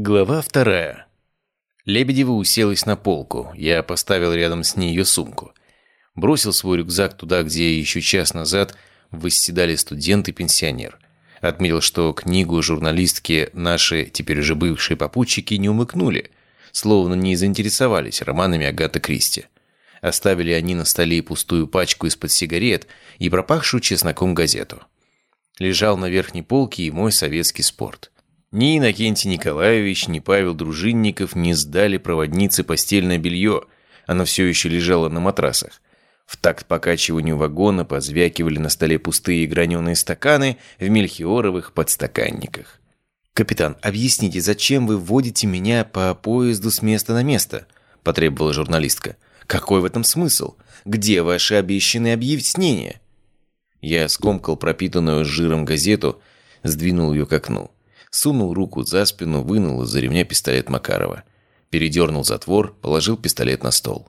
Глава вторая. Лебедева уселась на полку. Я поставил рядом с ней ее сумку. Бросил свой рюкзак туда, где еще час назад восседали студент и пенсионер. Отметил, что книгу журналистки наши, теперь уже бывшие попутчики, не умыкнули, словно не заинтересовались романами Агаты Кристи. Оставили они на столе пустую пачку из-под сигарет и пропахшую чесноком газету. Лежал на верхней полке и мой советский спорт – ни Иннокентий Николаевич, ни Павел Дружинников не сдали проводнице постельное белье. Оно все еще лежало на матрасах. В такт покачиванию вагона позвякивали на столе пустые граненые стаканы в мельхиоровых подстаканниках. «Капитан, объясните, зачем вы вводите меня по поезду с места на место?» – потребовала журналистка. «Какой в этом смысл? Где ваши обещанные объяснения?» Я скомкал пропитанную жиром газету, сдвинул ее к окну сунул руку за спину, вынул из-за ремня пистолет Макарова. Передернул затвор, положил пистолет на стол.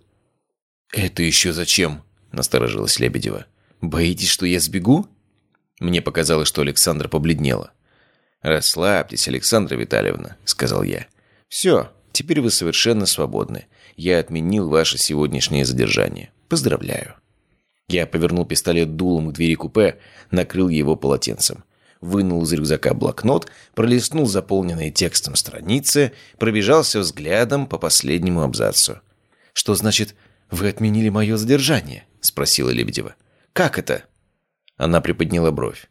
«Это еще зачем?» – насторожилась Лебедева. «Боитесь, что я сбегу?» Мне показалось, что Александра побледнела. «Расслабьтесь, Александра Витальевна», – сказал я. «Все, теперь вы совершенно свободны. Я отменил ваше сегодняшнее задержание. Поздравляю». Я повернул пистолет дулом к двери купе, накрыл его полотенцем вынул из рюкзака блокнот, пролистнул заполненные текстом страницы, пробежался взглядом по последнему абзацу. «Что значит, вы отменили мое задержание?» – спросила Лебедева. «Как это?» Она приподняла бровь.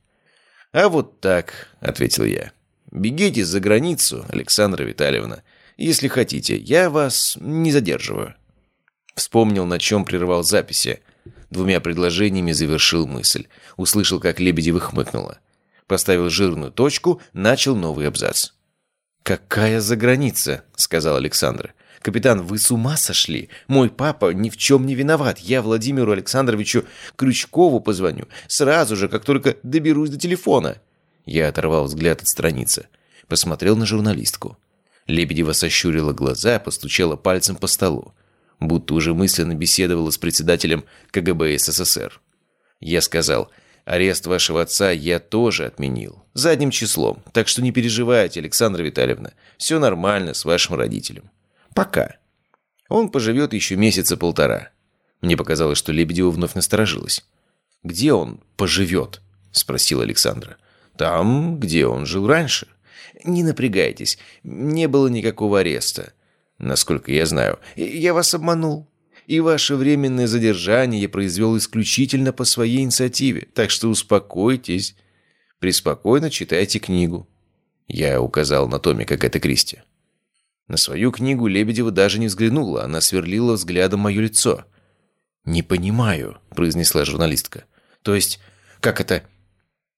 «А вот так», – ответил я. «Бегите за границу, Александра Витальевна. Если хотите, я вас не задерживаю». Вспомнил, на чем прервал записи. Двумя предложениями завершил мысль. Услышал, как Лебедева хмыкнула поставил жирную точку, начал новый абзац. «Какая за граница?» — сказал Александр. «Капитан, вы с ума сошли? Мой папа ни в чем не виноват. Я Владимиру Александровичу Крючкову позвоню. Сразу же, как только доберусь до телефона». Я оторвал взгляд от страницы. Посмотрел на журналистку. Лебедева сощурила глаза, постучала пальцем по столу. Будто уже мысленно беседовала с председателем КГБ СССР. Я сказал... Арест вашего отца я тоже отменил. Задним числом. Так что не переживайте, Александра Витальевна. Все нормально с вашим родителем. Пока. Он поживет еще месяца полтора. Мне показалось, что Лебедева вновь насторожилась. «Где он поживет?» – спросил Александра. «Там, где он жил раньше». «Не напрягайтесь. Не было никакого ареста. Насколько я знаю. Я вас обманул и ваше временное задержание я произвел исключительно по своей инициативе, так что успокойтесь. Преспокойно читайте книгу». Я указал на томе как это Кристи. На свою книгу Лебедева даже не взглянула, она сверлила взглядом мое лицо. «Не понимаю», — произнесла журналистка. «То есть, как это?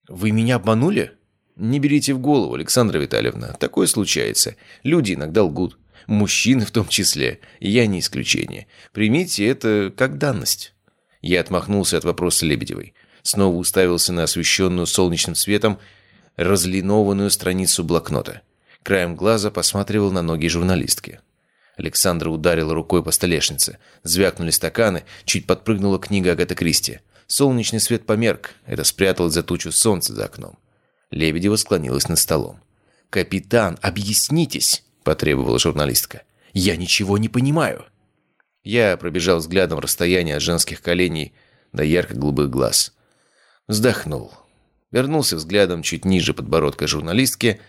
Вы меня обманули?» «Не берите в голову, Александра Витальевна. Такое случается. Люди иногда лгут. Мужчины в том числе. Я не исключение. Примите это как данность». Я отмахнулся от вопроса Лебедевой. Снова уставился на освещенную солнечным светом разлинованную страницу блокнота. Краем глаза посматривал на ноги журналистки. Александра ударила рукой по столешнице. Звякнули стаканы, чуть подпрыгнула книга Агаты Кристи. Солнечный свет померк. Это спряталось за тучу солнца за окном. Лебедева склонилась над столом. «Капитан, объяснитесь!» – потребовала журналистка. «Я ничего не понимаю». Я пробежал взглядом расстояние от женских коленей до ярко-голубых глаз. Вздохнул. Вернулся взглядом чуть ниже подбородка журналистки,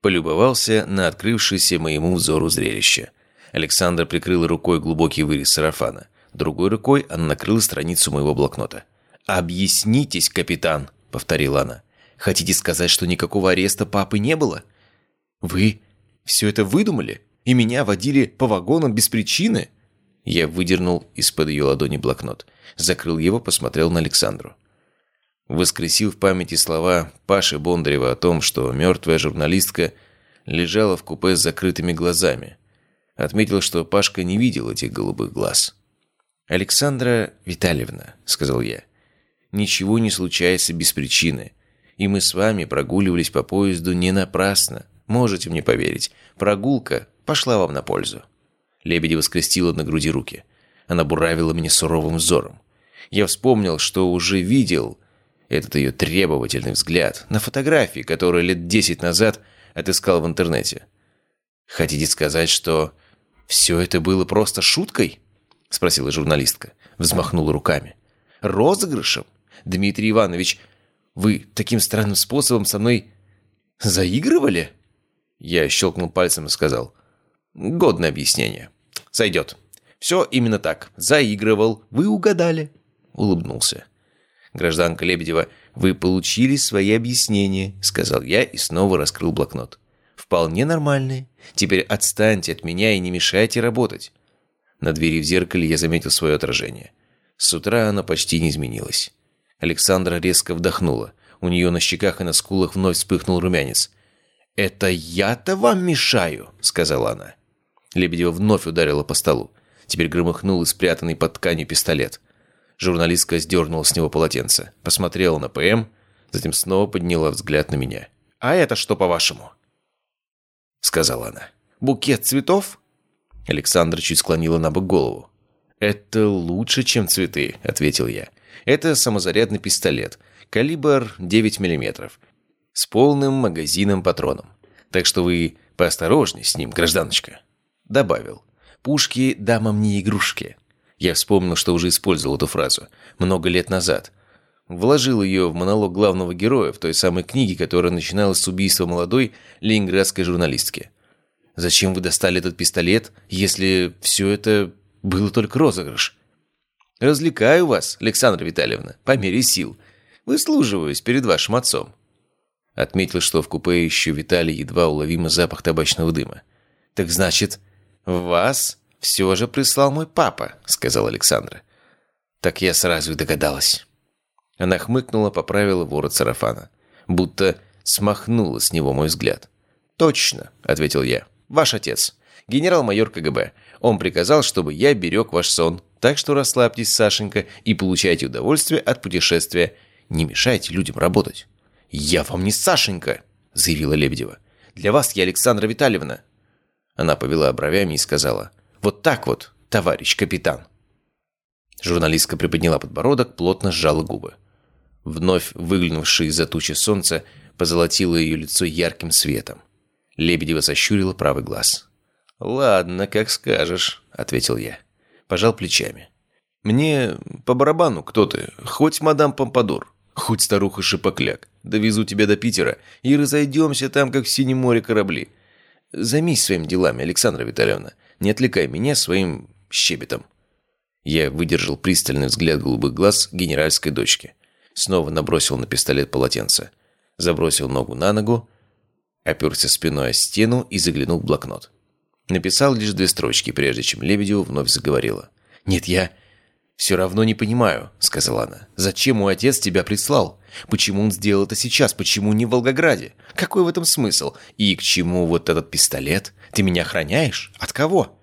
полюбовался на открывшееся моему взору зрелище. Александр прикрыл рукой глубокий вырез сарафана. Другой рукой она накрыла страницу моего блокнота. «Объяснитесь, капитан», — повторила она. «Хотите сказать, что никакого ареста папы не было?» «Вы все это выдумали? И меня водили по вагонам без причины?» Я выдернул из-под ее ладони блокнот. Закрыл его, посмотрел на Александру. Воскресил в памяти слова Паши Бондарева о том, что мертвая журналистка лежала в купе с закрытыми глазами. Отметил, что Пашка не видел этих голубых глаз. «Александра Витальевна», — сказал я, — «ничего не случается без причины, и мы с вами прогуливались по поезду не напрасно. Можете мне поверить, прогулка пошла вам на пользу». Лебедева скрестила на груди руки. Она буравила меня суровым взором. Я вспомнил, что уже видел этот ее требовательный взгляд на фотографии, которые лет десять назад отыскал в интернете. Хотите сказать, что все это было просто шуткой? Спросила журналистка. Взмахнула руками. Розыгрышем? Дмитрий Иванович, вы таким странным способом со мной заигрывали? Я щелкнул пальцем и сказал. Годное объяснение. Сойдет. Все именно так. Заигрывал. Вы угадали. Улыбнулся. Гражданка Лебедева, вы получили свои объяснения, сказал я и снова раскрыл блокнот. Вполне нормальные. Теперь отстаньте от меня и не мешайте работать. На двери в зеркале я заметил свое отражение. С утра она почти не изменилась. Александра резко вдохнула. У нее на щеках и на скулах вновь вспыхнул румянец. «Это я-то вам мешаю?» — сказала она. Лебедева вновь ударила по столу. Теперь громыхнул и спрятанный под тканью пистолет. Журналистка сдернула с него полотенце, посмотрела на ПМ, затем снова подняла взгляд на меня. «А это что, по-вашему?» Сказала она. «Букет цветов?» Александра чуть склонила на бок голову. «Это лучше, чем цветы», — ответил я. «Это самозарядный пистолет, калибр 9 миллиметров, с полным магазином патроном. Так что вы поосторожней с ним, гражданочка». Добавил. «Пушки дамам не игрушки». Я вспомнил, что уже использовал эту фразу. Много лет назад. Вложил ее в монолог главного героя в той самой книге, которая начиналась с убийства молодой ленинградской журналистки. «Зачем вы достали этот пистолет, если все это было только розыгрыш?» «Развлекаю вас, Александра Витальевна, по мере сил. Выслуживаюсь перед вашим отцом». Отметил, что в купе еще витали едва уловимый запах табачного дыма. «Так значит, вас все же прислал мой папа», — сказал Александра. «Так я сразу и догадалась». Она хмыкнула, поправила ворот сарафана. Будто смахнула с него мой взгляд. «Точно», — ответил я. «Ваш отец. Генерал-майор КГБ. Он приказал, чтобы я берег ваш сон. Так что расслабьтесь, Сашенька, и получайте удовольствие от путешествия. Не мешайте людям работать». «Я вам не Сашенька», — заявила Лебедева. «Для вас я Александра Витальевна». Она повела бровями и сказала. «Вот так вот, товарищ капитан». Журналистка приподняла подбородок, плотно сжала губы. Вновь выглянувшее из-за тучи солнца позолотило ее лицо ярким светом. Лебедева сощурила правый глаз. «Ладно, как скажешь», — ответил я. Пожал плечами. «Мне по барабану кто ты, хоть мадам Помпадур, хоть старуха Шипокляк. Довезу тебя до Питера и разойдемся там, как в Синем море корабли. Займись своими делами, Александра Витальевна. Не отвлекай меня своим щебетом». Я выдержал пристальный взгляд голубых глаз генеральской дочки. Снова набросил на пистолет полотенце. Забросил ногу на ногу, оперся спиной о стену и заглянул в блокнот. Написал лишь две строчки, прежде чем Лебедева вновь заговорила. «Нет, я все равно не понимаю», — сказала она. «Зачем мой отец тебя прислал? Почему он сделал это сейчас? Почему не в Волгограде? Какой в этом смысл? И к чему вот этот пистолет? Ты меня охраняешь? От кого?»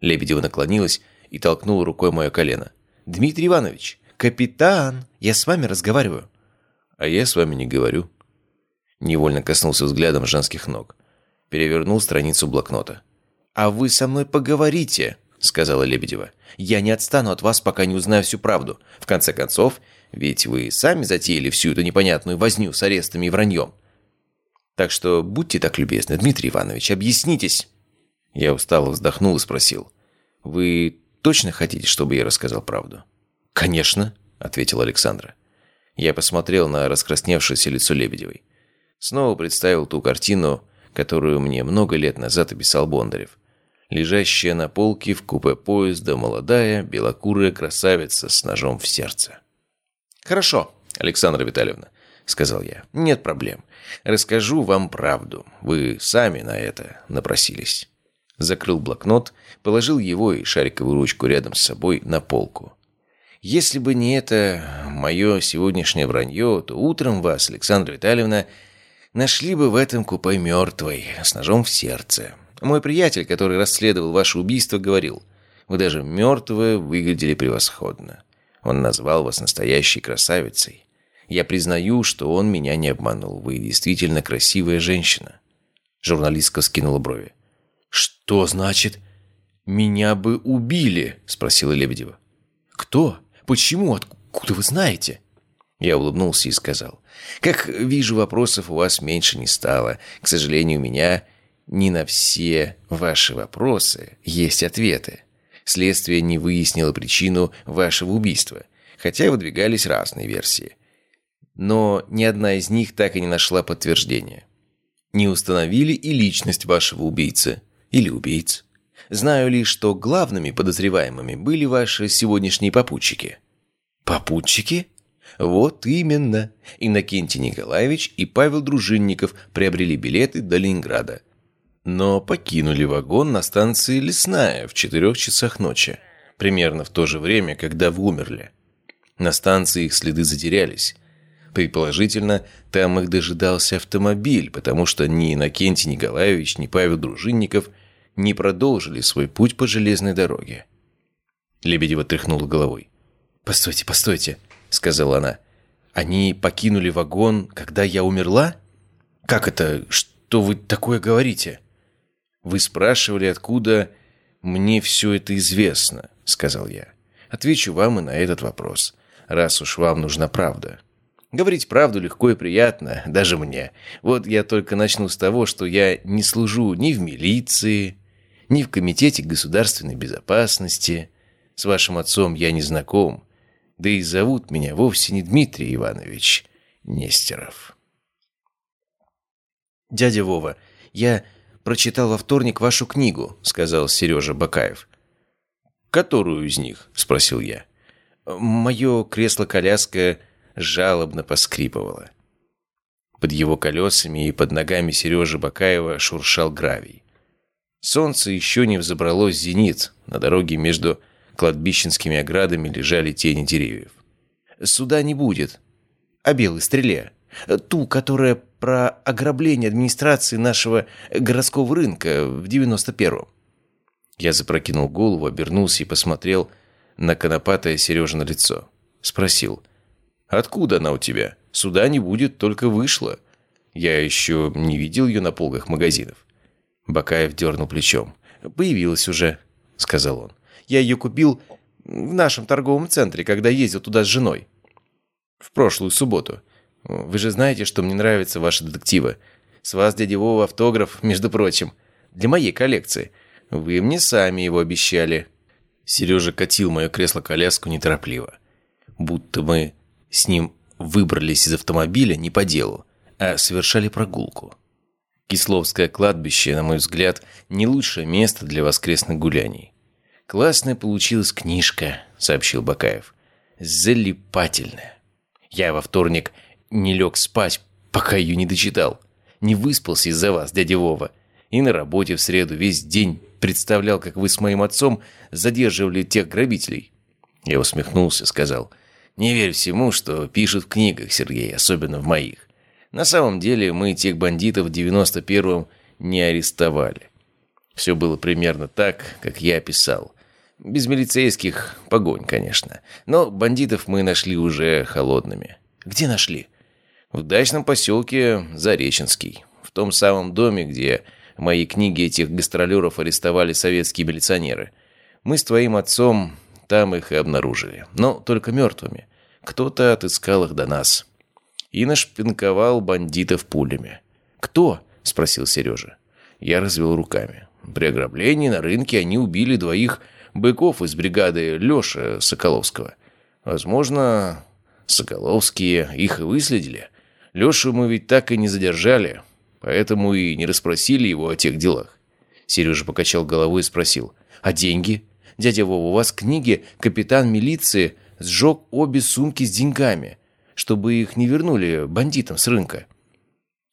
Лебедева наклонилась и толкнула рукой мое колено. «Дмитрий Иванович, капитан, я с вами разговариваю». «А я с вами не говорю». Невольно коснулся взглядом женских ног. Перевернул страницу блокнота. «А вы со мной поговорите», — сказала Лебедева. «Я не отстану от вас, пока не узнаю всю правду. В конце концов, ведь вы сами затеяли всю эту непонятную возню с арестами и враньем. Так что будьте так любезны, Дмитрий Иванович, объяснитесь». Я устало вздохнул и спросил. «Вы точно хотите, чтобы я рассказал правду?» «Конечно», — ответил Александра. Я посмотрел на раскрасневшееся лицо Лебедевой. Снова представил ту картину, которую мне много лет назад описал Бондарев. Лежащая на полке в купе поезда молодая, белокурая красавица с ножом в сердце. «Хорошо, Александра Витальевна», — сказал я. «Нет проблем. Расскажу вам правду. Вы сами на это напросились». Закрыл блокнот, положил его и шариковую ручку рядом с собой на полку. «Если бы не это мое сегодняшнее вранье, то утром вас, Александра Витальевна, нашли бы в этом купе мертвой, с ножом в сердце. Мой приятель, который расследовал ваше убийство, говорил, вы даже мертвые выглядели превосходно. Он назвал вас настоящей красавицей. Я признаю, что он меня не обманул. Вы действительно красивая женщина. Журналистка скинула брови. «Что значит? Меня бы убили?» – спросила Лебедева. «Кто? Почему? Откуда вы знаете?» Я улыбнулся и сказал. «Как вижу, вопросов у вас меньше не стало. К сожалению, меня не на все ваши вопросы есть ответы. Следствие не выяснило причину вашего убийства, хотя выдвигались разные версии. Но ни одна из них так и не нашла подтверждения. Не установили и личность вашего убийцы или убийц. Знаю лишь, что главными подозреваемыми были ваши сегодняшние попутчики. Попутчики? Вот именно. Иннокентий Николаевич и Павел Дружинников приобрели билеты до Ленинграда. Но покинули вагон на станции Лесная в четырех часах ночи. Примерно в то же время, когда вы умерли. На станции их следы затерялись. Предположительно, там их дожидался автомобиль, потому что ни Иннокентий Николаевич, ни Павел Дружинников не продолжили свой путь по железной дороге. Лебедева тряхнула головой. «Постойте, постойте», — сказала она. «Они покинули вагон, когда я умерла? Как это? Что вы такое говорите?» «Вы спрашивали, откуда мне все это известно», — сказал я. «Отвечу вам и на этот вопрос, раз уж вам нужна правда». Говорить правду легко и приятно, даже мне. Вот я только начну с того, что я не служу ни в милиции, ни в Комитете государственной безопасности. С вашим отцом я не знаком. Да и зовут меня вовсе не Дмитрий Иванович Нестеров. «Дядя Вова, я прочитал во вторник вашу книгу», — сказал Сережа Бакаев. «Которую из них?» — спросил я. «Мое кресло-коляска жалобно поскрипывало». Под его колесами и под ногами Сережи Бакаева шуршал гравий. Солнце еще не взобралось в зенит. На дороге между кладбищенскими оградами лежали тени деревьев. «Суда не будет. О белой стреле. Ту, которая про ограбление администрации нашего городского рынка в 91-м». Я запрокинул голову, обернулся и посмотрел на конопатое Сережино лицо. Спросил. «Откуда она у тебя? Суда не будет, только вышла. Я еще не видел ее на полках магазинов». Бакаев дернул плечом. «Появилась уже», — сказал он. «Я ее купил в нашем торговом центре, когда ездил туда с женой. В прошлую субботу. Вы же знаете, что мне нравятся ваши детективы. С вас, дядя Вова, автограф, между прочим. Для моей коллекции. Вы мне сами его обещали». Сережа катил мое кресло-коляску неторопливо. Будто мы с ним выбрались из автомобиля не по делу, а совершали прогулку. Кисловское кладбище, на мой взгляд, не лучшее место для воскресных гуляний. «Классная получилась книжка», — сообщил Бакаев. «Залипательная. Я во вторник не лег спать, пока ее не дочитал. Не выспался из-за вас, дядя Вова. И на работе в среду весь день представлял, как вы с моим отцом задерживали тех грабителей». Я усмехнулся, сказал. «Не верь всему, что пишут в книгах, Сергей, особенно в моих. На самом деле мы тех бандитов в 91-м не арестовали. Все было примерно так, как я описал. Без милицейских погонь, конечно. Но бандитов мы нашли уже холодными. Где нашли? В дачном поселке Зареченский. В том самом доме, где мои книги этих гастролеров арестовали советские милиционеры. Мы с твоим отцом там их и обнаружили. Но только мертвыми. Кто-то отыскал их до нас и нашпинковал бандитов пулями. «Кто?» – спросил Сережа. Я развел руками. При ограблении на рынке они убили двоих быков из бригады Леши Соколовского. Возможно, Соколовские их и выследили. Лешу мы ведь так и не задержали, поэтому и не расспросили его о тех делах. Сережа покачал головой и спросил. «А деньги? Дядя Вова, у вас книги капитан милиции сжег обе сумки с деньгами чтобы их не вернули бандитам с рынка.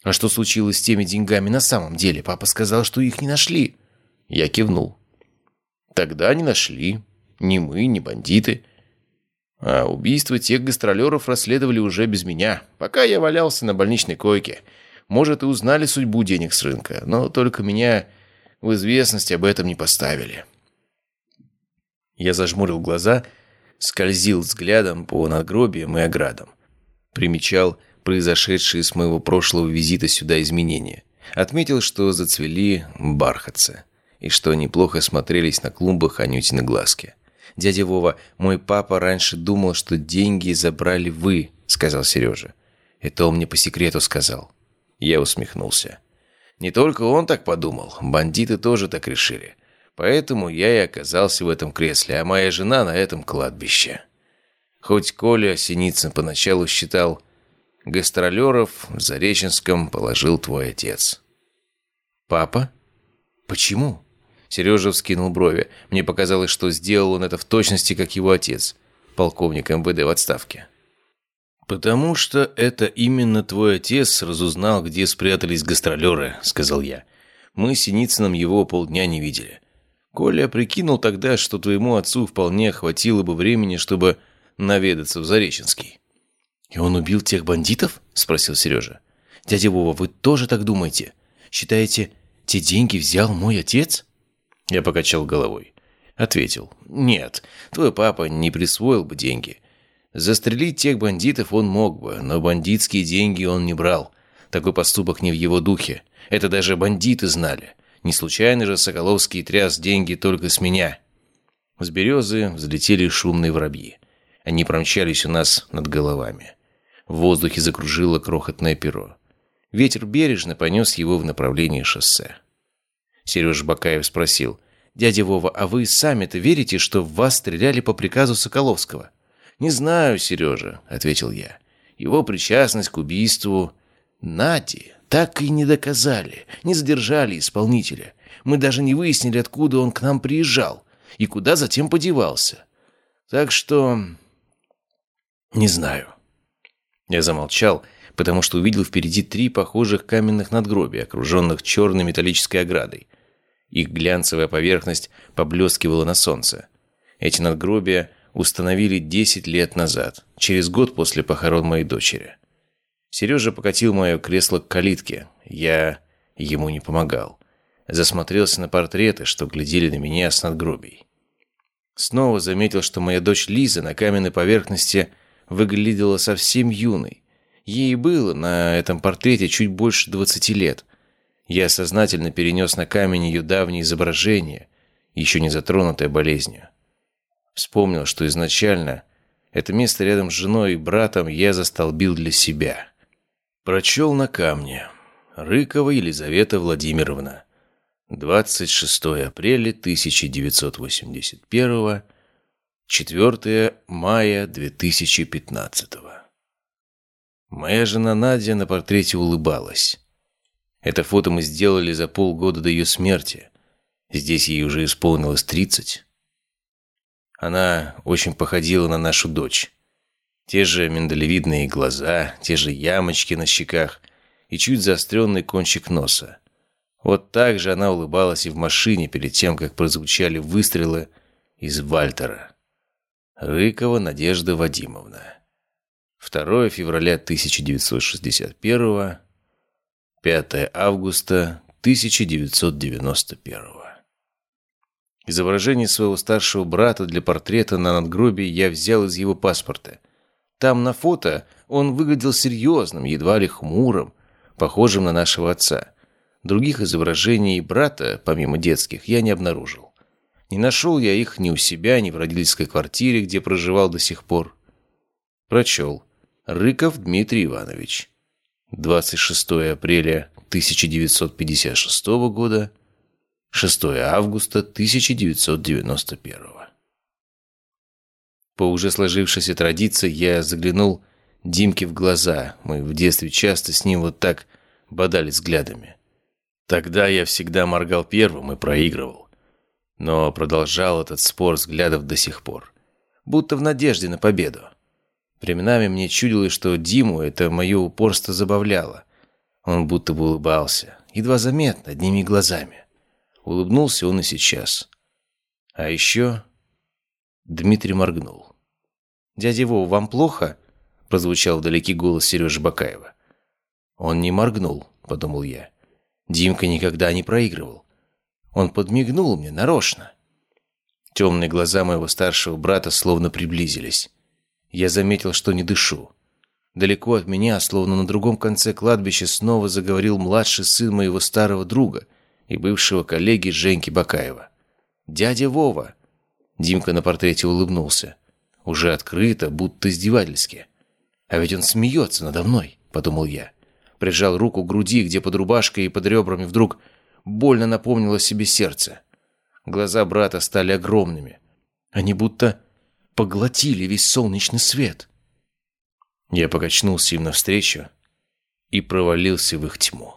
А что случилось с теми деньгами на самом деле? Папа сказал, что их не нашли. Я кивнул. Тогда не нашли. Ни мы, ни бандиты. А убийство тех гастролеров расследовали уже без меня, пока я валялся на больничной койке. Может, и узнали судьбу денег с рынка, но только меня в известность об этом не поставили. Я зажмурил глаза, скользил взглядом по надгробиям и оградам примечал произошедшие с моего прошлого визита сюда изменения. Отметил, что зацвели бархатцы, и что неплохо смотрелись на клумбах Анютины глазки. «Дядя Вова, мой папа раньше думал, что деньги забрали вы», — сказал Сережа. «Это он мне по секрету сказал». Я усмехнулся. Не только он так подумал, бандиты тоже так решили. Поэтому я и оказался в этом кресле, а моя жена на этом кладбище. Хоть Коля Синицын поначалу считал, гастролеров в Зареченском положил твой отец. «Папа? Почему?» Сережа вскинул брови. Мне показалось, что сделал он это в точности, как его отец, полковник МВД в отставке. «Потому что это именно твой отец разузнал, где спрятались гастролеры», — сказал я. «Мы с Синицыным его полдня не видели. Коля прикинул тогда, что твоему отцу вполне хватило бы времени, чтобы наведаться в Зареченский». «И он убил тех бандитов?» — спросил Сережа. «Дядя Вова, вы тоже так думаете? Считаете, те деньги взял мой отец?» Я покачал головой. Ответил. «Нет, твой папа не присвоил бы деньги. Застрелить тех бандитов он мог бы, но бандитские деньги он не брал. Такой поступок не в его духе. Это даже бандиты знали. Не случайно же Соколовский тряс деньги только с меня». С березы взлетели шумные воробьи. Они промчались у нас над головами. В воздухе закружило крохотное перо. Ветер бережно понес его в направлении шоссе. Сереж Бакаев спросил. «Дядя Вова, а вы сами-то верите, что в вас стреляли по приказу Соколовского?» «Не знаю, Сережа», — ответил я. «Его причастность к убийству Нади так и не доказали, не задержали исполнителя. Мы даже не выяснили, откуда он к нам приезжал и куда затем подевался. Так что... не знаю». Я замолчал, потому что увидел впереди три похожих каменных надгробия, окруженных черной металлической оградой. Их глянцевая поверхность поблескивала на солнце. Эти надгробия установили 10 лет назад, через год после похорон моей дочери. Сережа покатил мое кресло к калитке. Я ему не помогал. Засмотрелся на портреты, что глядели на меня с надгробий. Снова заметил, что моя дочь Лиза на каменной поверхности выглядела совсем юной. Ей было на этом портрете чуть больше 20 лет – я сознательно перенес на камень ее давнее изображение, еще не затронутое болезнью. Вспомнил, что изначально это место рядом с женой и братом я застолбил для себя. Прочел на камне. Рыкова Елизавета Владимировна. 26 апреля 1981, 4 мая 2015. Моя жена Надя на портрете улыбалась. Это фото мы сделали за полгода до ее смерти. Здесь ей уже исполнилось 30. Она очень походила на нашу дочь. Те же миндалевидные глаза, те же ямочки на щеках и чуть заостренный кончик носа. Вот так же она улыбалась и в машине перед тем, как прозвучали выстрелы из Вальтера. Рыкова Надежда Вадимовна. 2 февраля 1961 5 августа 1991 Изображение своего старшего брата для портрета на надгробии я взял из его паспорта. Там на фото он выглядел серьезным, едва ли хмурым, похожим на нашего отца. Других изображений брата, помимо детских, я не обнаружил. Не нашел я их ни у себя, ни в родительской квартире, где проживал до сих пор. Прочел. Рыков Дмитрий Иванович. 26 апреля 1956 года, 6 августа 1991. По уже сложившейся традиции я заглянул Димке в глаза. Мы в детстве часто с ним вот так бодали взглядами. Тогда я всегда моргал первым и проигрывал. Но продолжал этот спор взглядов до сих пор. Будто в надежде на победу. Временами мне чудилось, что Диму это мое упорство забавляло. Он будто бы улыбался, едва заметно, одними глазами. Улыбнулся он и сейчас. А еще... Дмитрий моргнул. «Дядя Вова, вам плохо?» Прозвучал вдалеке голос Сережи Бакаева. «Он не моргнул», — подумал я. Димка никогда не проигрывал. Он подмигнул мне нарочно. Темные глаза моего старшего брата словно приблизились. Я заметил, что не дышу. Далеко от меня, словно на другом конце кладбища, снова заговорил младший сын моего старого друга и бывшего коллеги Женьки Бакаева. «Дядя Вова!» Димка на портрете улыбнулся. Уже открыто, будто издевательски. «А ведь он смеется надо мной», — подумал я. Прижал руку к груди, где под рубашкой и под ребрами вдруг больно напомнило себе сердце. Глаза брата стали огромными. Они будто поглотили весь солнечный свет. Я покачнулся им навстречу и провалился в их тьму.